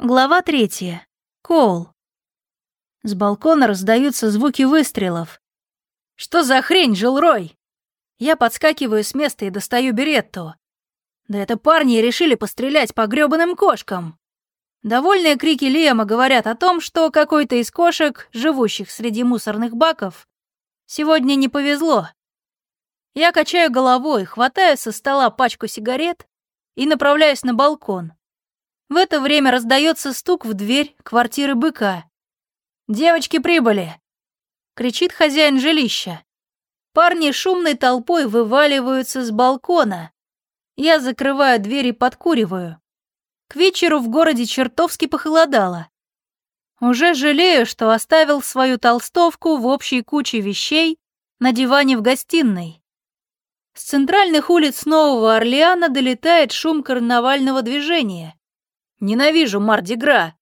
Глава третья. Коул. С балкона раздаются звуки выстрелов. «Что за хрень, Жилрой?» Я подскакиваю с места и достаю беретту. Да это парни решили пострелять по грёбаным кошкам. Довольные крики Лиама говорят о том, что какой-то из кошек, живущих среди мусорных баков, сегодня не повезло. Я качаю головой, хватаю со стола пачку сигарет и направляюсь на балкон. В это время раздается стук в дверь квартиры быка. «Девочки прибыли!» — кричит хозяин жилища. Парни шумной толпой вываливаются с балкона. Я закрываю дверь и подкуриваю. К вечеру в городе чертовски похолодало. Уже жалею, что оставил свою толстовку в общей куче вещей на диване в гостиной. С центральных улиц Нового Орлеана долетает шум карнавального движения. Ненавижу Мардигра.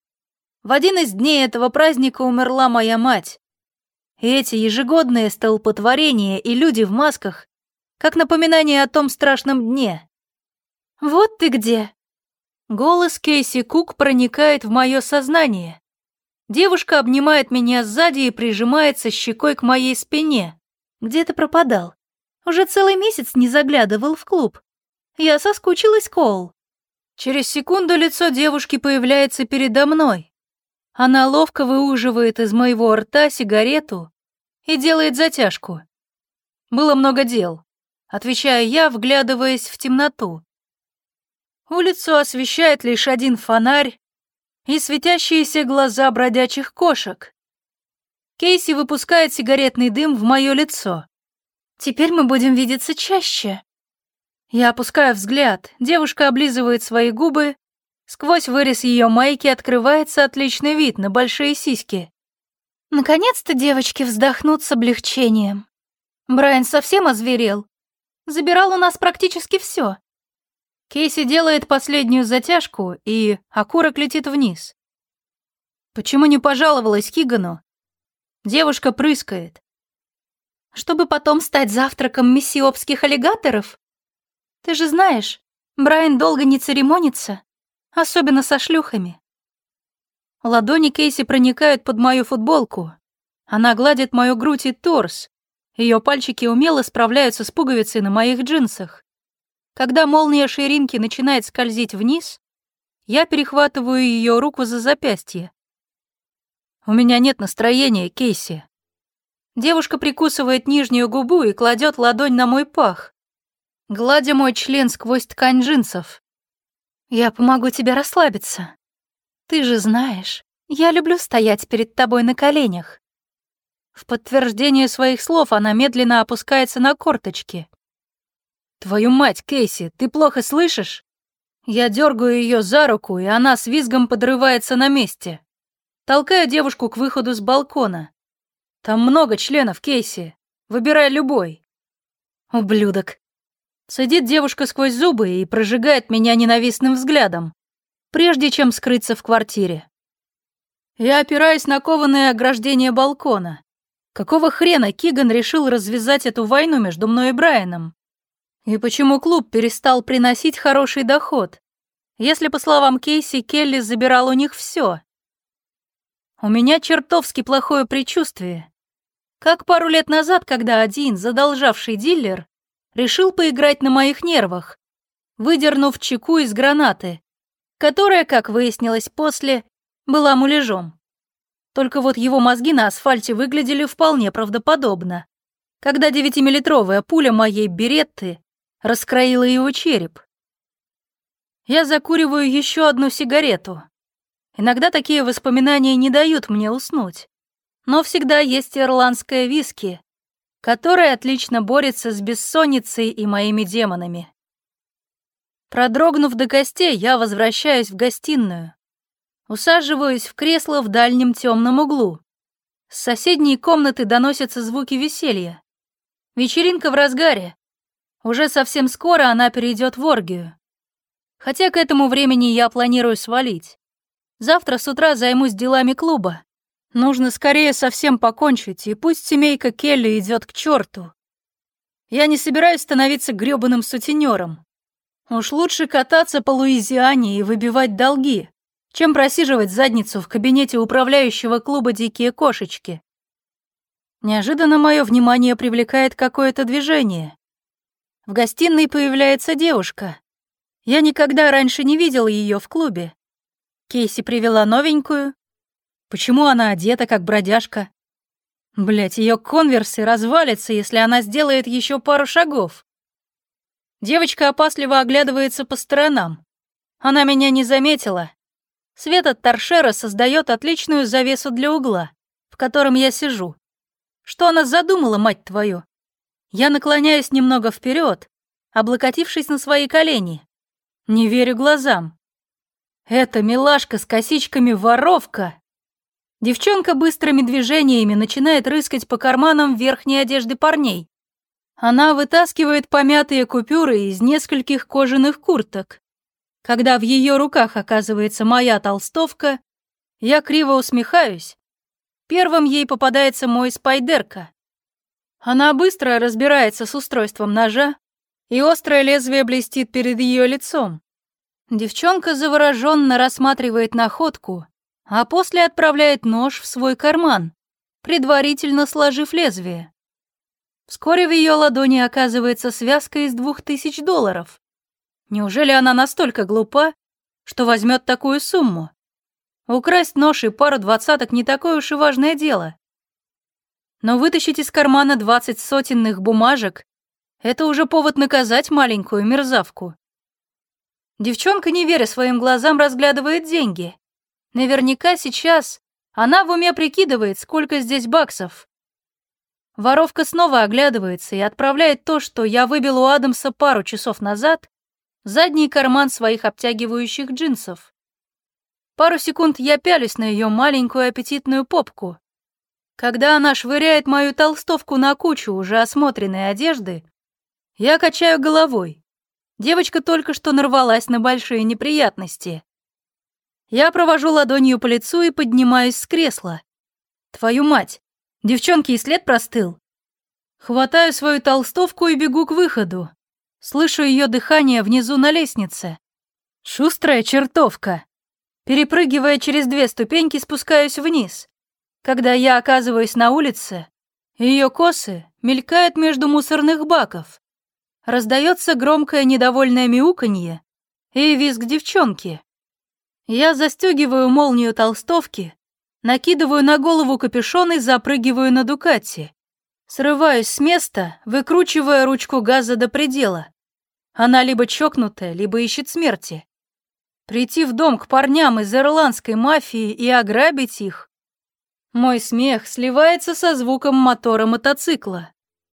В один из дней этого праздника умерла моя мать. И эти ежегодные столпотворения и люди в масках, как напоминание о том страшном дне. «Вот ты где!» Голос Кейси Кук проникает в мое сознание. Девушка обнимает меня сзади и прижимается щекой к моей спине. «Где ты пропадал? Уже целый месяц не заглядывал в клуб. Я соскучилась, Коул. Через секунду лицо девушки появляется передо мной. Она ловко выуживает из моего рта сигарету и делает затяжку. Было много дел, отвечаю я, вглядываясь в темноту. Улицу освещает лишь один фонарь и светящиеся глаза бродячих кошек. Кейси выпускает сигаретный дым в мое лицо. Теперь мы будем видеться чаще. Я опускаю взгляд, девушка облизывает свои губы, сквозь вырез ее майки открывается отличный вид на большие сиськи. Наконец-то девочки вздохнут с облегчением. Брайан совсем озверел. Забирал у нас практически все. Кейси делает последнюю затяжку, и окурок летит вниз. Почему не пожаловалась Кигану? Девушка прыскает. Чтобы потом стать завтраком мессиопских аллигаторов? Ты же знаешь, Брайан долго не церемонится, особенно со шлюхами. Ладони Кейси проникают под мою футболку. Она гладит мою грудь и торс. Ее пальчики умело справляются с пуговицей на моих джинсах. Когда молния ширинки начинает скользить вниз, я перехватываю ее руку за запястье. «У меня нет настроения, Кейси». Девушка прикусывает нижнюю губу и кладет ладонь на мой пах гладя мой член сквозь ткань джинсов. «Я помогу тебе расслабиться. Ты же знаешь, я люблю стоять перед тобой на коленях». В подтверждение своих слов она медленно опускается на корточки. «Твою мать, Кейси, ты плохо слышишь?» Я дергаю ее за руку, и она с визгом подрывается на месте. Толкаю девушку к выходу с балкона. Там много членов, Кейси. Выбирай любой. Ублюдок. Сидит девушка сквозь зубы и прожигает меня ненавистным взглядом, прежде чем скрыться в квартире. Я опираюсь на кованое ограждение балкона. Какого хрена Киган решил развязать эту войну между мной и Брайаном? И почему клуб перестал приносить хороший доход, если, по словам Кейси, Келли забирал у них все? У меня чертовски плохое предчувствие. Как пару лет назад, когда один задолжавший дилер решил поиграть на моих нервах, выдернув чеку из гранаты, которая, как выяснилось после, была муляжом. Только вот его мозги на асфальте выглядели вполне правдоподобно, когда девятимиллитровая пуля моей беретты раскроила его череп. Я закуриваю еще одну сигарету. Иногда такие воспоминания не дают мне уснуть. Но всегда есть ирландское виски, который отлично борется с бессонницей и моими демонами. Продрогнув до костей, я возвращаюсь в гостиную. Усаживаюсь в кресло в дальнем темном углу. С соседней комнаты доносятся звуки веселья. Вечеринка в разгаре. Уже совсем скоро она перейдет в оргию. Хотя к этому времени я планирую свалить. Завтра с утра займусь делами клуба. Нужно скорее совсем покончить, и пусть семейка Келли идет к черту. Я не собираюсь становиться грёбаным сутенером. Уж лучше кататься по Луизиане и выбивать долги, чем просиживать задницу в кабинете управляющего клуба «Дикие кошечки». Неожиданно мое внимание привлекает какое-то движение. В гостиной появляется девушка. Я никогда раньше не видел ее в клубе. Кейси привела новенькую. Почему она одета как бродяжка? Блять, ее конверсы развалятся, если она сделает еще пару шагов. Девочка опасливо оглядывается по сторонам. Она меня не заметила. Свет от торшера создает отличную завесу для угла, в котором я сижу. Что она задумала, мать твою? Я наклоняюсь немного вперед, облокотившись на свои колени. Не верю глазам. Это милашка с косичками воровка. Девчонка быстрыми движениями начинает рыскать по карманам верхней одежды парней. Она вытаскивает помятые купюры из нескольких кожаных курток. Когда в ее руках оказывается моя толстовка, я криво усмехаюсь Первым ей попадается мой спайдерка. Она быстро разбирается с устройством ножа, и острое лезвие блестит перед ее лицом. Девчонка завороженно рассматривает находку, а после отправляет нож в свой карман, предварительно сложив лезвие. Вскоре в ее ладони оказывается связка из двух тысяч долларов. Неужели она настолько глупа, что возьмет такую сумму? Украсть нож и пару двадцаток не такое уж и важное дело. Но вытащить из кармана двадцать сотенных бумажек — это уже повод наказать маленькую мерзавку. Девчонка, не веря своим глазам, разглядывает деньги. Наверняка сейчас она в уме прикидывает, сколько здесь баксов. Воровка снова оглядывается и отправляет то, что я выбил у Адамса пару часов назад, в задний карман своих обтягивающих джинсов. Пару секунд я пялюсь на ее маленькую аппетитную попку. Когда она швыряет мою толстовку на кучу уже осмотренной одежды, я качаю головой. Девочка только что нарвалась на большие неприятности. Я провожу ладонью по лицу и поднимаюсь с кресла. Твою мать, девчонки и след простыл. Хватаю свою толстовку и бегу к выходу. Слышу ее дыхание внизу на лестнице. Шустрая чертовка. Перепрыгивая через две ступеньки, спускаюсь вниз. Когда я оказываюсь на улице, ее косы мелькают между мусорных баков. Раздается громкое недовольное мяуканье и визг девчонки. Я застегиваю молнию толстовки, накидываю на голову капюшон и запрыгиваю на Дукати. Срываюсь с места, выкручивая ручку газа до предела. Она либо чокнутая, либо ищет смерти. Прийти в дом к парням из ирландской мафии и ограбить их? Мой смех сливается со звуком мотора мотоцикла.